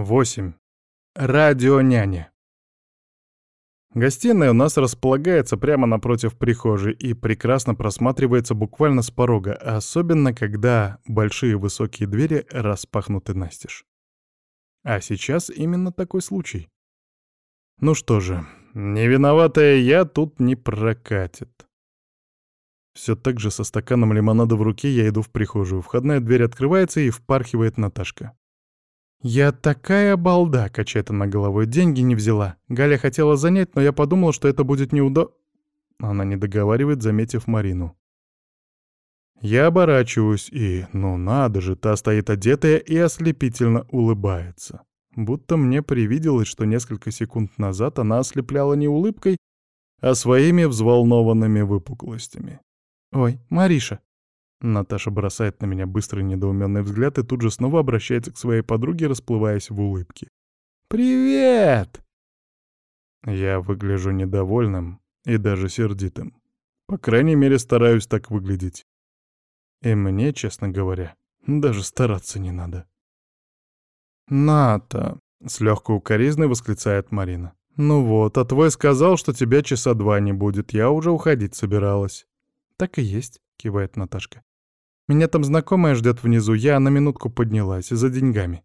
8. Радионяня. Гостиная у нас располагается прямо напротив прихожей и прекрасно просматривается буквально с порога, особенно когда большие высокие двери распахнуты настежь. А сейчас именно такой случай. Ну что же, невиноватая я тут не прокатит. Все так же со стаканом лимонада в руке я иду в прихожую. Входная дверь открывается и впархивает Наташка. «Я такая балда!» — качает она головой. «Деньги не взяла. Галя хотела занять, но я подумала, что это будет неудобно...» Она не договаривает, заметив Марину. Я оборачиваюсь и, ну надо же, та стоит одетая и ослепительно улыбается. Будто мне привиделось, что несколько секунд назад она ослепляла не улыбкой, а своими взволнованными выпуклостями. «Ой, Мариша!» Наташа бросает на меня быстрый недоуменный взгляд и тут же снова обращается к своей подруге, расплываясь в улыбке. «Привет!» Я выгляжу недовольным и даже сердитым. По крайней мере, стараюсь так выглядеть. И мне, честно говоря, даже стараться не надо. «Ната!» — с легкой укоризной восклицает Марина. «Ну вот, а твой сказал, что тебя часа два не будет. Я уже уходить собиралась». «Так и есть», — кивает Наташка. Меня там знакомая ждет внизу, я на минутку поднялась, за деньгами.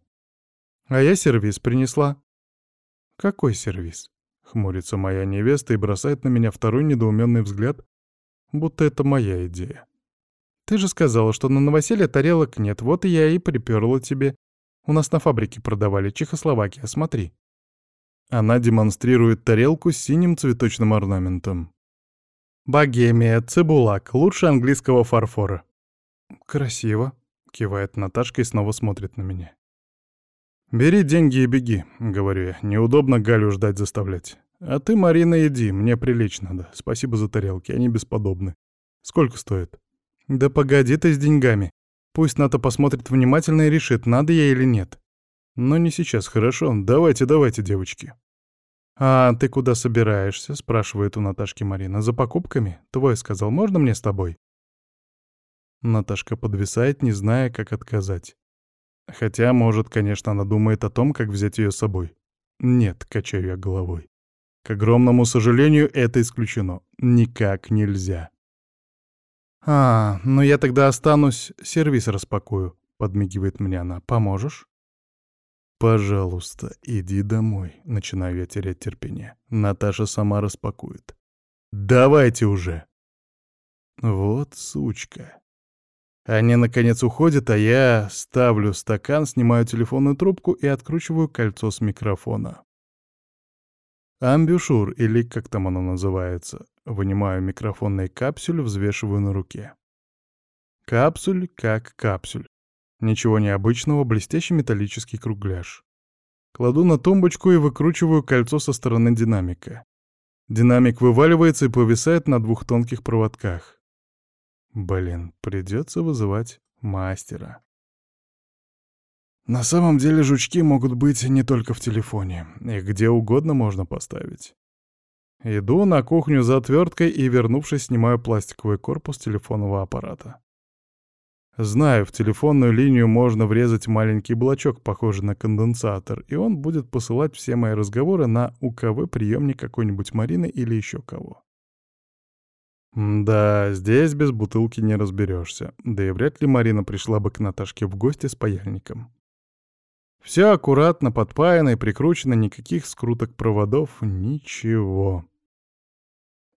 А я сервис принесла. Какой сервис? Хмурится моя невеста и бросает на меня второй недоуменный взгляд, будто это моя идея. Ты же сказала, что на новоселье тарелок нет, вот и я и приперла тебе. У нас на фабрике продавали, Чехословакия, смотри. Она демонстрирует тарелку с синим цветочным орнаментом. Богемия, цибулак, лучше английского фарфора. «Красиво», — кивает Наташка и снова смотрит на меня. «Бери деньги и беги», — говорю я. «Неудобно Галю ждать заставлять. А ты, Марина, иди, мне прилечь надо. Спасибо за тарелки, они бесподобны. Сколько стоит?» «Да погоди ты с деньгами. Пусть Ната посмотрит внимательно и решит, надо ей или нет». «Но не сейчас, хорошо? Давайте, давайте, девочки». «А ты куда собираешься?» — спрашивает у Наташки Марина. «За покупками? Твой сказал, можно мне с тобой?» Наташка подвисает, не зная, как отказать. Хотя, может, конечно, она думает о том, как взять ее с собой. Нет, качаю я головой. К огромному сожалению, это исключено. Никак нельзя. «А, ну я тогда останусь, сервис распакую», — подмигивает мне она. «Поможешь?» «Пожалуйста, иди домой», — начинаю я терять терпение. Наташа сама распакует. «Давайте уже!» Вот сучка. Они, наконец, уходят, а я ставлю стакан, снимаю телефонную трубку и откручиваю кольцо с микрофона. Амбюшур, или как там оно называется. Вынимаю микрофонный капсюль, взвешиваю на руке. Капсуль как капсюль. Ничего необычного, блестящий металлический кругляш. Кладу на тумбочку и выкручиваю кольцо со стороны динамика. Динамик вываливается и повисает на двух тонких проводках. Блин, придется вызывать мастера. На самом деле жучки могут быть не только в телефоне. Их где угодно можно поставить. Иду на кухню за отверткой и, вернувшись, снимаю пластиковый корпус телефонного аппарата. Знаю, в телефонную линию можно врезать маленький блочок, похожий на конденсатор, и он будет посылать все мои разговоры на УКВ-приемник какой-нибудь Марины или еще кого. Да, здесь без бутылки не разберешься. Да и вряд ли Марина пришла бы к Наташке в гости с паяльником. Все аккуратно подпаяно и прикручено, никаких скруток проводов, ничего.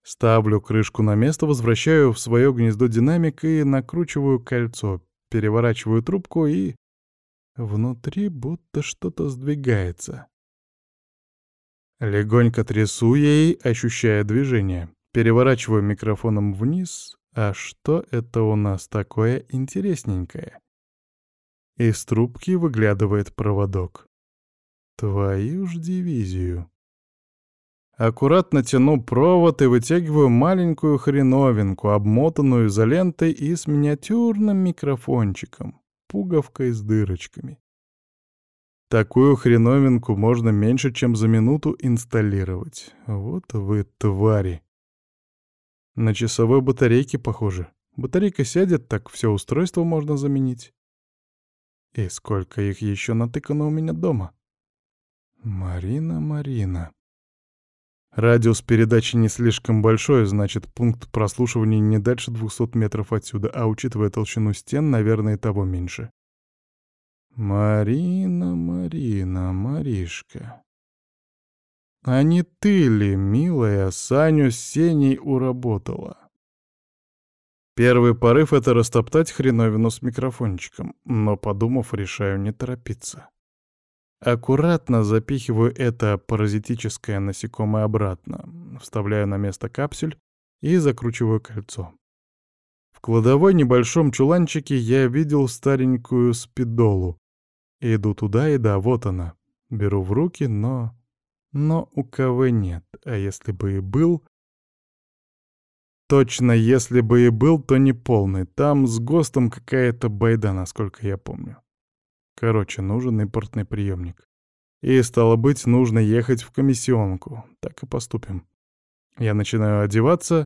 Ставлю крышку на место, возвращаю в свое гнездо динамик и накручиваю кольцо, переворачиваю трубку и... Внутри будто что-то сдвигается. Легонько трясу ей, ощущая движение. Переворачиваю микрофоном вниз. А что это у нас такое интересненькое? Из трубки выглядывает проводок. Твою ж дивизию. Аккуратно тяну провод и вытягиваю маленькую хреновинку, обмотанную изолентой и с миниатюрным микрофончиком, пуговкой с дырочками. Такую хреновинку можно меньше, чем за минуту инсталлировать. Вот вы твари. На часовой батарейке похоже. Батарейка сядет, так все устройство можно заменить. И сколько их еще натыкано у меня дома? Марина, Марина. Радиус передачи не слишком большой, значит, пункт прослушивания не дальше 200 метров отсюда, а учитывая толщину стен, наверное, того меньше. Марина, Марина, Маришка. А не ты ли, милая, Саню с Сеней уработала? Первый порыв — это растоптать хреновину с микрофончиком, но, подумав, решаю не торопиться. Аккуратно запихиваю это паразитическое насекомое обратно, вставляю на место капсюль и закручиваю кольцо. В кладовой небольшом чуланчике я видел старенькую спидолу. Иду туда, и да, вот она. Беру в руки, но... Но у КВ нет, а если бы и был... Точно, если бы и был, то не полный. Там с ГОСТом какая-то байда, насколько я помню. Короче, нужен импортный приемник. И, стало быть, нужно ехать в комиссионку. Так и поступим. Я начинаю одеваться,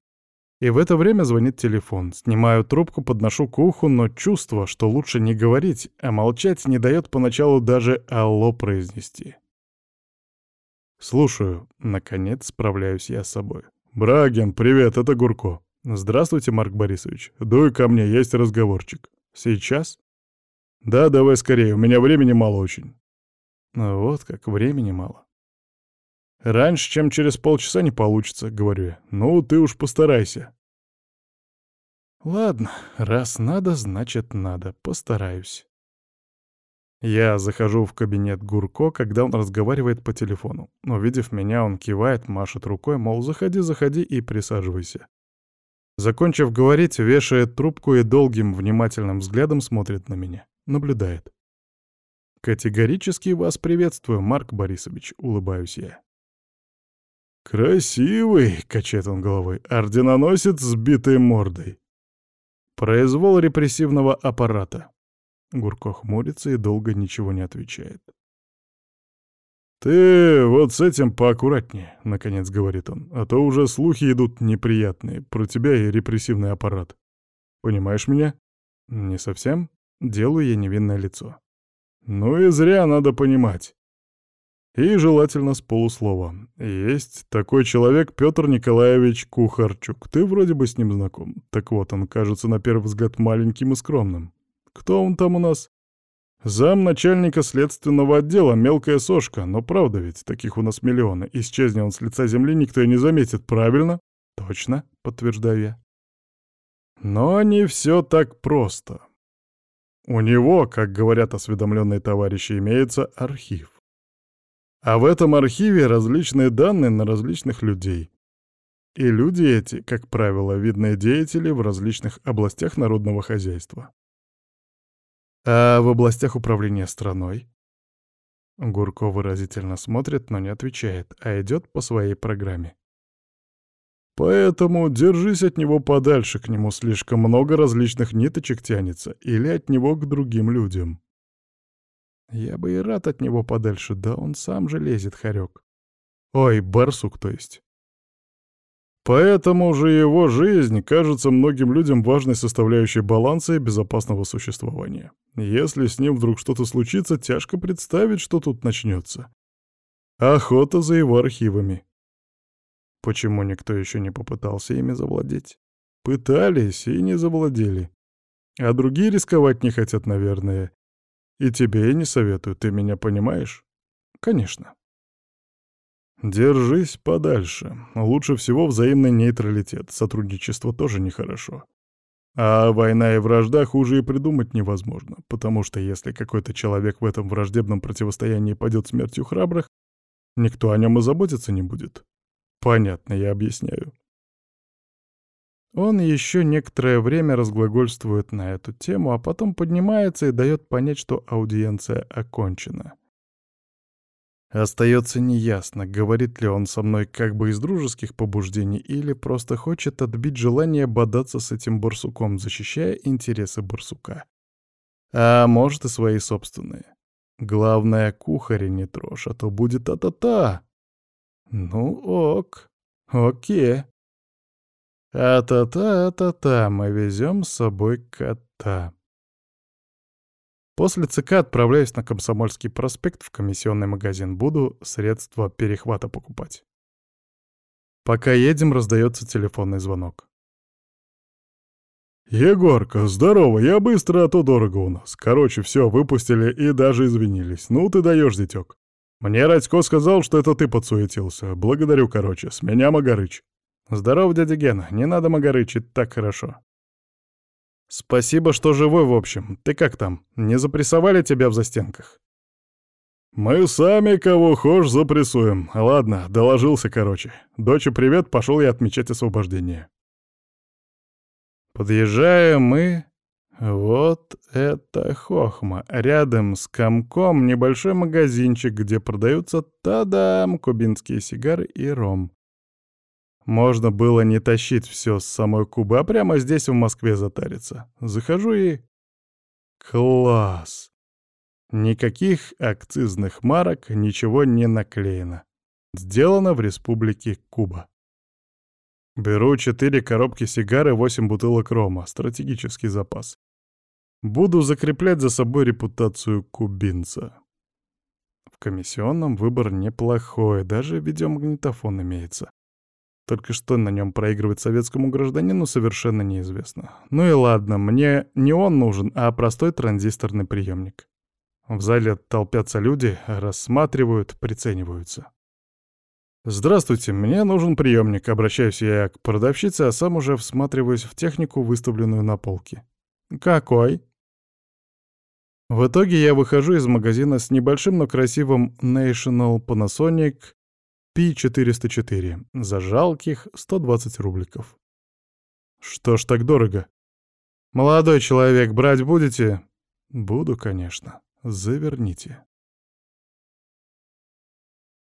и в это время звонит телефон. Снимаю трубку, подношу к уху, но чувство, что лучше не говорить, а молчать не дает поначалу даже «алло» произнести. «Слушаю». Наконец справляюсь я с собой. «Брагин, привет, это Гурко». «Здравствуйте, Марк Борисович. Дуй ко мне, есть разговорчик». «Сейчас?» «Да, давай скорее, у меня времени мало очень». Ну вот как, времени мало. «Раньше, чем через полчаса не получится», — говорю я. «Ну, ты уж постарайся». «Ладно, раз надо, значит надо. Постараюсь». Я захожу в кабинет Гурко, когда он разговаривает по телефону. Увидев меня, он кивает, машет рукой, мол, заходи, заходи и присаживайся. Закончив говорить, вешает трубку и долгим внимательным взглядом смотрит на меня. Наблюдает. «Категорически вас приветствую, Марк Борисович», — улыбаюсь я. «Красивый», — качает он головой, — «орденоносец с битой мордой». «Произвол репрессивного аппарата». Гурко хмурится и долго ничего не отвечает. «Ты вот с этим поаккуратнее», — наконец говорит он, «а то уже слухи идут неприятные про тебя и репрессивный аппарат. Понимаешь меня?» «Не совсем. Делаю я невинное лицо». «Ну и зря надо понимать. И желательно с полуслова. Есть такой человек Петр Николаевич Кухарчук. Ты вроде бы с ним знаком. Так вот, он кажется на первый взгляд маленьким и скромным. Кто он там у нас? Зам начальника следственного отдела, мелкая сошка. Но правда ведь, таких у нас миллионы. Исчезни он с лица земли, никто и не заметит, правильно? Точно, подтверждаю я. Но не все так просто. У него, как говорят осведомленные товарищи, имеется архив. А в этом архиве различные данные на различных людей. И люди эти, как правило, видные деятели в различных областях народного хозяйства. А в областях управления страной? Гурко выразительно смотрит, но не отвечает, а идет по своей программе. Поэтому держись от него подальше, к нему слишком много различных ниточек тянется, или от него к другим людям. Я бы и рад от него подальше, да он сам же лезет, хорек. Ой, барсук, то есть. Поэтому же его жизнь кажется многим людям важной составляющей баланса и безопасного существования. Если с ним вдруг что-то случится, тяжко представить, что тут начнется. Охота за его архивами. Почему никто еще не попытался ими завладеть? Пытались и не завладели. А другие рисковать не хотят, наверное. И тебе я не советую, ты меня понимаешь? Конечно. Держись подальше. Лучше всего взаимный нейтралитет. Сотрудничество тоже нехорошо. А война и вражда хуже и придумать невозможно, потому что если какой-то человек в этом враждебном противостоянии пойдет смертью храбрых, никто о нем и заботиться не будет. Понятно, я объясняю. Он еще некоторое время разглагольствует на эту тему, а потом поднимается и дает понять, что аудиенция окончена. Остается неясно, говорит ли он со мной как бы из дружеских побуждений или просто хочет отбить желание бодаться с этим барсуком, защищая интересы барсука. А может и свои собственные. Главное, кухаря не трожь, а то будет та-та-та. Ну ок, окей. А-та-та-та-та, мы везем с собой кота. После ЦК отправляюсь на Комсомольский проспект в комиссионный магазин. Буду средства перехвата покупать. Пока едем, раздается телефонный звонок. «Егорка, здорово, я быстро, а то дорого у нас. Короче, все, выпустили и даже извинились. Ну ты даешь, зятек. Мне Радько сказал, что это ты подсуетился. Благодарю, короче. С меня Магарыч». «Здорово, дядя Гена, не надо Магарычить, так хорошо». «Спасибо, что живой, в общем. Ты как там? Не запрессовали тебя в застенках?» «Мы сами кого хошь запрессуем. Ладно, доложился, короче. Доче привет, пошел я отмечать освобождение». Подъезжаем мы... Вот это хохма. Рядом с комком небольшой магазинчик, где продаются, тадам, кубинские сигары и ром. Можно было не тащить все с самой Кубы, а прямо здесь, в Москве, затариться. Захожу и... Класс! Никаких акцизных марок, ничего не наклеено. Сделано в республике Куба. Беру четыре коробки сигар и восемь бутылок рома, стратегический запас. Буду закреплять за собой репутацию кубинца. В комиссионном выбор неплохой, даже видеомагнитофон имеется. Только что на нем проигрывать советскому гражданину совершенно неизвестно. Ну и ладно, мне не он нужен, а простой транзисторный приемник. В зале толпятся люди, рассматривают, прицениваются. «Здравствуйте, мне нужен приемник», — обращаюсь я к продавщице, а сам уже всматриваюсь в технику, выставленную на полке. «Какой?» В итоге я выхожу из магазина с небольшим, но красивым National Panasonic P404 за жалких 120 рубликов. Что ж так дорого? Молодой человек, брать будете? Буду, конечно. Заверните.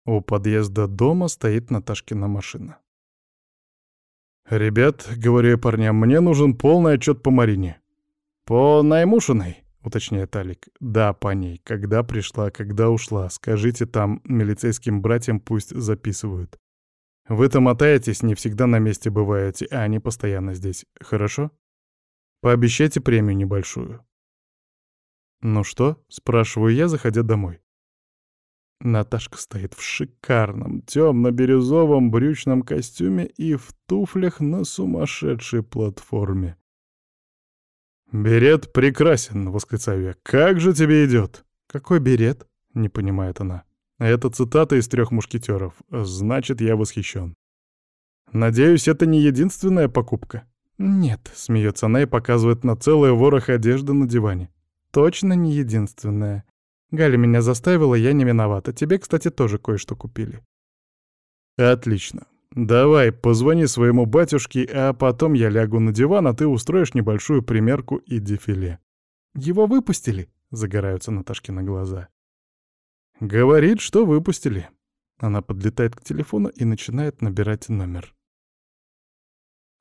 У подъезда дома стоит Наташкина машина. «Ребят, — говорю я парням, — мне нужен полный отчет по Марине». «По Наймушиной?» — уточняет Алик. «Да, по ней. Когда пришла, когда ушла. Скажите там милицейским братьям пусть записывают. Вы-то мотаетесь, не всегда на месте бываете, а они постоянно здесь. Хорошо? Пообещайте премию небольшую». «Ну что?» — спрашиваю я, заходя домой. Наташка стоит в шикарном темно-бирюзовом брючном костюме и в туфлях на сумасшедшей платформе. «Берет прекрасен!» — восклицаю я. «Как же тебе идет?» «Какой берет?» — не понимает она. Это цитата из трех мушкетеров. Значит, я восхищен. Надеюсь, это не единственная покупка. Нет, смеется она и показывает на целый ворох одежды на диване. Точно не единственная. Галя меня заставила, я не виновата. Тебе, кстати, тоже кое-что купили. Отлично. Давай, позвони своему батюшке, а потом я лягу на диван, а ты устроишь небольшую примерку и дефиле. Его выпустили? Загораются Наташкины глаза. Говорит, что выпустили. Она подлетает к телефону и начинает набирать номер.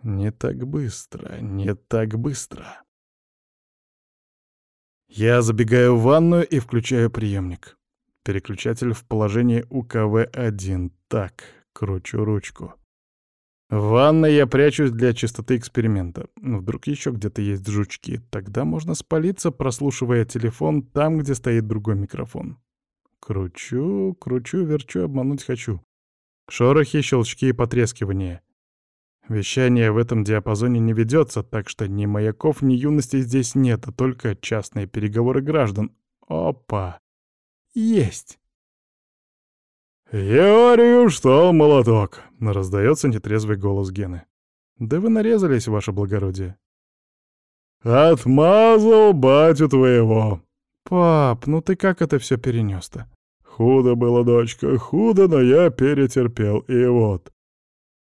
Не так быстро, не так быстро. Я забегаю в ванную и включаю приемник. Переключатель в положении УКВ-1. Так, кручу ручку. В ванной я прячусь для чистоты эксперимента. Вдруг еще где-то есть жучки. Тогда можно спалиться, прослушивая телефон там, где стоит другой микрофон. Кручу, кручу, верчу, обмануть хочу. Шорохи, щелчки и потрескивания. Вещание в этом диапазоне не ведется, так что ни маяков, ни юности здесь нет, а только частные переговоры граждан. Опа! Есть! «Я что, молоток!» — раздается нетрезвый голос Гены. «Да вы нарезались, ваше благородие». «Отмазал батю твоего!» «Пап, ну ты как это все перенес-то?» «Худо было, дочка, худо, но я перетерпел, и вот.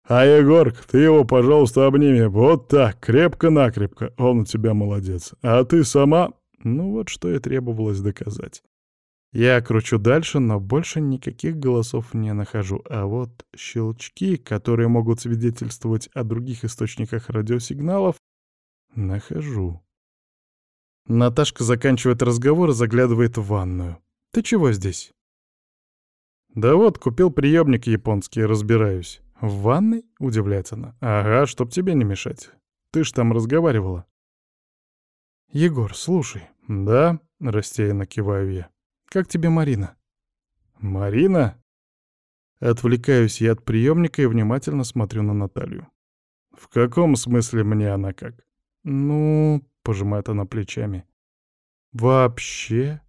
А Егорк, ты его, пожалуйста, обними. Вот так, крепко-накрепко. Он у тебя молодец. А ты сама... Ну вот что и требовалось доказать. Я кручу дальше, но больше никаких голосов не нахожу. А вот щелчки, которые могут свидетельствовать о других источниках радиосигналов, нахожу. Наташка заканчивает разговор и заглядывает в ванную. «Ты чего здесь?» «Да вот, купил приемник японский, разбираюсь». «В ванной?» — удивляется она. «Ага, чтоб тебе не мешать. Ты ж там разговаривала». «Егор, слушай». «Да?» — Растерянно киваю я. «Как тебе Марина?» «Марина?» Отвлекаюсь я от приемника и внимательно смотрю на Наталью. «В каком смысле мне она как?» «Ну...» — пожимает она плечами. «Вообще...»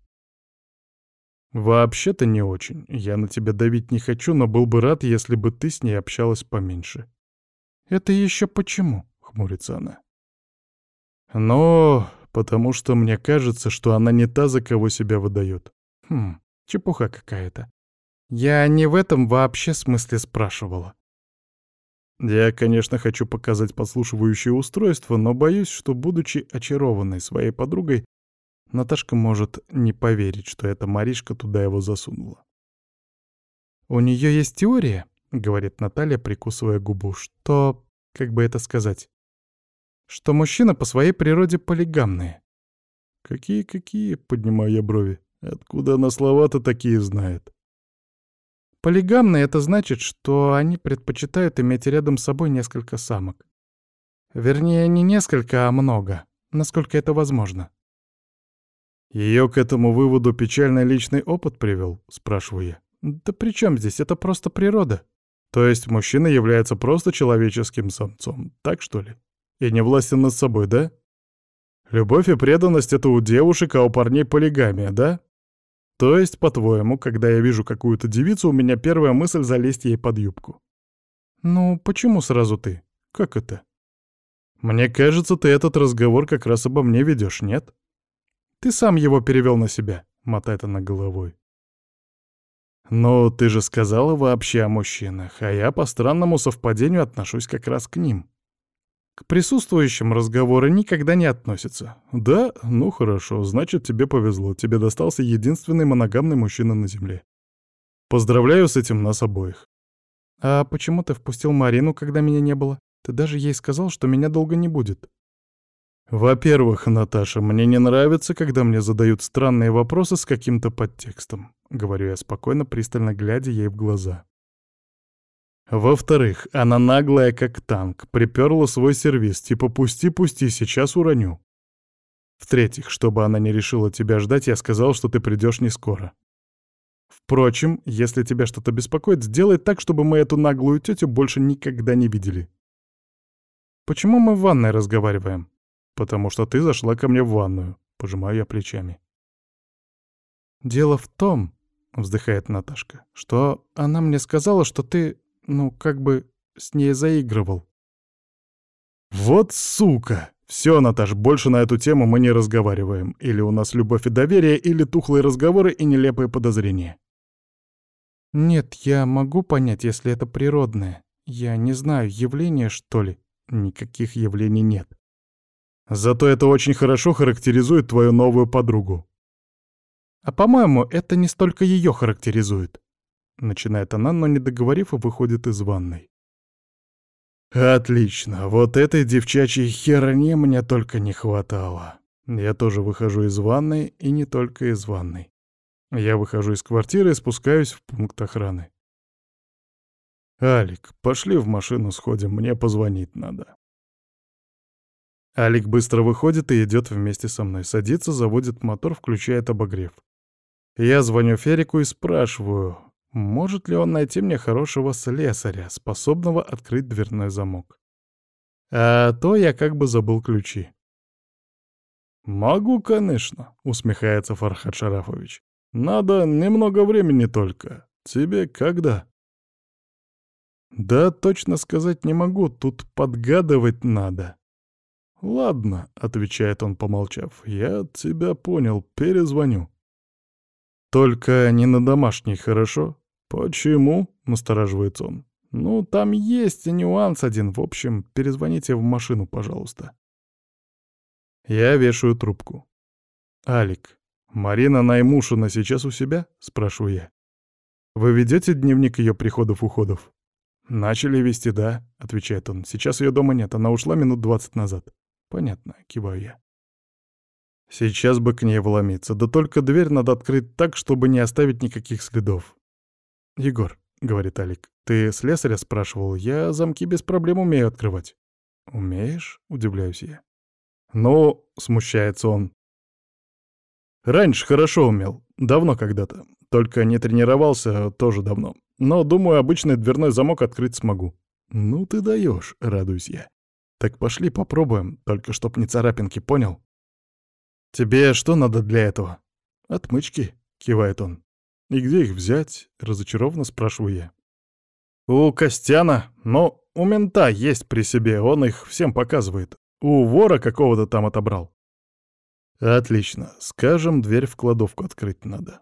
«Вообще-то не очень. Я на тебя давить не хочу, но был бы рад, если бы ты с ней общалась поменьше». «Это еще почему?» — хмурится она. «Но потому что мне кажется, что она не та, за кого себя выдает. Хм, чепуха какая-то. Я не в этом вообще смысле спрашивала. Я, конечно, хочу показать подслушивающее устройство, но боюсь, что, будучи очарованной своей подругой, Наташка может не поверить, что эта Маришка туда его засунула. «У нее есть теория», — говорит Наталья, прикусывая губу, «что... как бы это сказать что мужчина по своей природе полигамные. «Какие-какие?» — поднимаю я брови. «Откуда она слова-то такие знает?» Полигамные — это значит, что они предпочитают иметь рядом с собой несколько самок. Вернее, не несколько, а много, насколько это возможно. Ее к этому выводу печальный личный опыт привел, спрашиваю я. Да при чем здесь? Это просто природа. То есть мужчина является просто человеческим самцом, так что ли? И не властен над собой, да? Любовь и преданность — это у девушек, а у парней полигамия, да? То есть, по-твоему, когда я вижу какую-то девицу, у меня первая мысль — залезть ей под юбку. Ну, почему сразу ты? Как это? Мне кажется, ты этот разговор как раз обо мне ведешь, нет? Ты сам его перевел на себя, — мотает она головой. Но ты же сказала вообще о мужчинах, а я по странному совпадению отношусь как раз к ним. К присутствующим разговоры никогда не относятся. Да? Ну хорошо, значит, тебе повезло. Тебе достался единственный моногамный мужчина на Земле. Поздравляю с этим нас обоих. А почему ты впустил Марину, когда меня не было? Ты даже ей сказал, что меня долго не будет. Во-первых, Наташа, мне не нравится, когда мне задают странные вопросы с каким-то подтекстом. Говорю я спокойно, пристально глядя ей в глаза. Во-вторых, она наглая как танк, приперла свой сервис, типа «пусти-пусти, сейчас уроню». В-третьих, чтобы она не решила тебя ждать, я сказал, что ты придешь не скоро. Впрочем, если тебя что-то беспокоит, сделай так, чтобы мы эту наглую тетю больше никогда не видели. Почему мы в ванной разговариваем? Потому что ты зашла ко мне в ванную. Пожимаю я плечами. Дело в том, вздыхает Наташка, что она мне сказала, что ты ну, как бы с ней заигрывал. Вот сука! Все, Наташ, больше на эту тему мы не разговариваем. Или у нас любовь и доверие, или тухлые разговоры и нелепые подозрения. Нет, я могу понять, если это природное. Я не знаю, явление, что ли? Никаких явлений нет. Зато это очень хорошо характеризует твою новую подругу. А по-моему, это не столько ее характеризует. Начинает она, но не договорив, выходит из ванной. Отлично, вот этой девчачьей херни мне только не хватало. Я тоже выхожу из ванной, и не только из ванной. Я выхожу из квартиры и спускаюсь в пункт охраны. «Алик, пошли в машину сходим, мне позвонить надо». Алик быстро выходит и идет вместе со мной. Садится, заводит мотор, включает обогрев. Я звоню Ферику и спрашиваю, может ли он найти мне хорошего слесаря, способного открыть дверной замок? А то я как бы забыл ключи. «Могу, конечно», — усмехается Фархад Шарафович. «Надо немного времени только. Тебе когда?» «Да, точно сказать не могу, тут подгадывать надо». «Ладно», — отвечает он, помолчав, — «я тебя понял, перезвоню». «Только не на домашний, хорошо? «Почему?» — настораживается он. «Ну, там есть нюанс один. В общем, перезвоните в машину, пожалуйста». Я вешаю трубку. «Алик, Марина Наймушина сейчас у себя?» — спрашиваю я. «Вы ведете дневник ее приходов-уходов?» «Начали вести, да», — отвечает он. «Сейчас ее дома нет, она ушла минут двадцать назад». «Понятно», — киваю я. Сейчас бы к ней вломиться, да только дверь надо открыть так, чтобы не оставить никаких следов. «Егор», — говорит Алик, — «ты слесаря спрашивал? Я замки без проблем умею открывать». «Умеешь?» — удивляюсь я. «Ну», — смущается он. Раньше хорошо умел, давно когда-то. Только не тренировался тоже давно. Но, думаю, обычный дверной замок открыть смогу. Ну ты даешь, радуюсь я. Так пошли попробуем, только чтоб не царапинки, понял? Тебе что надо для этого? Отмычки, кивает он. И где их взять? Разочарованно спрашиваю я. У Костяна, но у мента есть при себе, он их всем показывает. У вора какого-то там отобрал. Отлично. Скажем, дверь в кладовку открыть надо.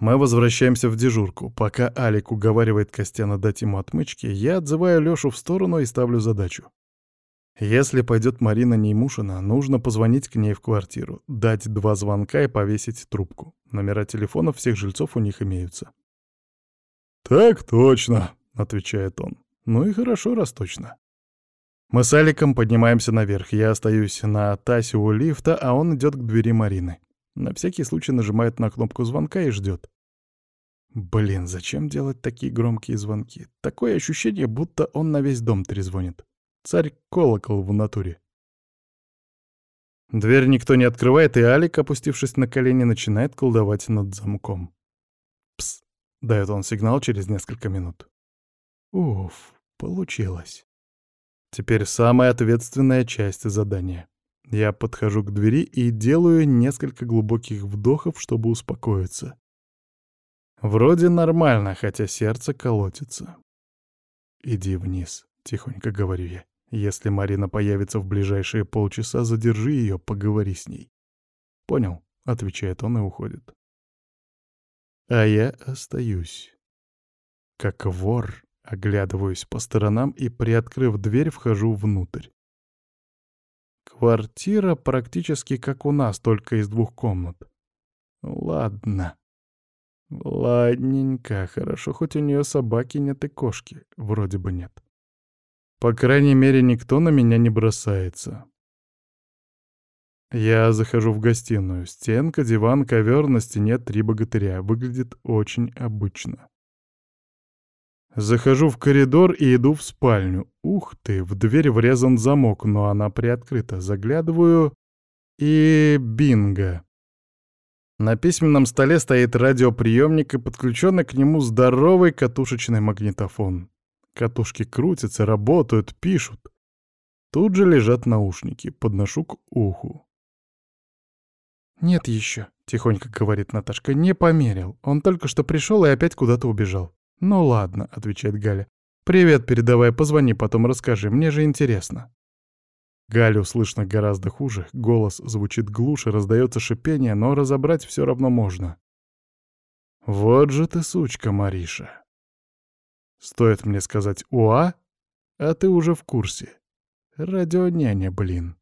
Мы возвращаемся в дежурку. Пока Алик уговаривает Костяна дать ему отмычки, я отзываю Лёшу в сторону и ставлю задачу. Если пойдет Марина Неймушина, нужно позвонить к ней в квартиру, дать два звонка и повесить трубку. Номера телефонов всех жильцов у них имеются. «Так точно», — отвечает он. «Ну и хорошо, раз точно». Мы с Аликом поднимаемся наверх. Я остаюсь на Тасе у лифта, а он идет к двери Марины. На всякий случай нажимает на кнопку звонка и ждет. Блин, зачем делать такие громкие звонки? Такое ощущение, будто он на весь дом трезвонит. Царь-колокол в натуре. Дверь никто не открывает, и Алик, опустившись на колени, начинает колдовать над замком. «Пс!» — дает он сигнал через несколько минут. Уф, получилось. Теперь самая ответственная часть задания. Я подхожу к двери и делаю несколько глубоких вдохов, чтобы успокоиться. Вроде нормально, хотя сердце колотится. «Иди вниз», — тихонько говорю я. «Если Марина появится в ближайшие полчаса, задержи ее, поговори с ней». «Понял», — отвечает он и уходит. А я остаюсь. Как вор, оглядываюсь по сторонам и, приоткрыв дверь, вхожу внутрь. Квартира практически как у нас, только из двух комнат. Ладно. Ладненько, хорошо, хоть у нее собаки нет и кошки. Вроде бы нет. По крайней мере, никто на меня не бросается. Я захожу в гостиную. Стенка, диван, ковер, на стене три богатыря. Выглядит очень обычно. Захожу в коридор и иду в спальню. Ух ты, в дверь врезан замок, но она приоткрыта. Заглядываю и бинго. На письменном столе стоит радиоприемник и подключенный к нему здоровый катушечный магнитофон. Катушки крутятся, работают, пишут. Тут же лежат наушники, подношу к уху. «Нет еще», — тихонько говорит Наташка, — «не померил. Он только что пришел и опять куда-то убежал». «Ну ладно», — отвечает Галя. «Привет передавай, позвони, потом расскажи, мне же интересно». Галю слышно гораздо хуже, голос звучит глуше, раздается шипение, но разобрать все равно можно. «Вот же ты сучка, Мариша!» Стоит мне сказать «Уа», а ты уже в курсе. Радионяня, блин.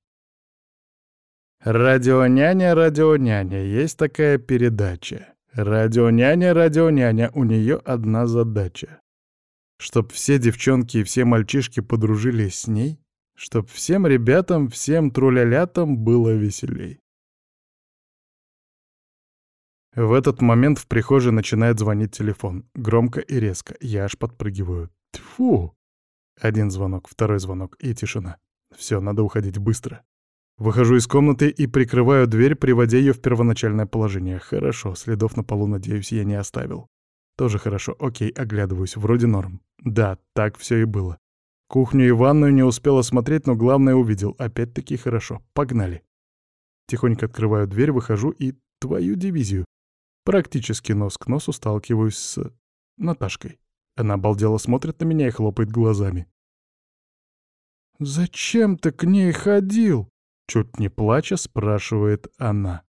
Радионяня, радионяня, есть такая передача. Радионяня, радионяня, у нее одна задача. Чтоб все девчонки и все мальчишки подружились с ней, чтоб всем ребятам, всем трулялятам было веселей. В этот момент в прихожей начинает звонить телефон. Громко и резко. Я аж подпрыгиваю. Тьфу! Один звонок, второй звонок и тишина. Все, надо уходить быстро. Выхожу из комнаты и прикрываю дверь, приводя ее в первоначальное положение. Хорошо, следов на полу, надеюсь, я не оставил. Тоже хорошо, окей, оглядываюсь, вроде норм. Да, так все и было. Кухню и ванную не успел осмотреть, но главное увидел. Опять-таки хорошо, погнали. Тихонько открываю дверь, выхожу и твою дивизию. Практически нос к носу сталкиваюсь с... Наташкой. Она обалдело смотрит на меня и хлопает глазами. «Зачем ты к ней ходил?» Чуть не плача, спрашивает она.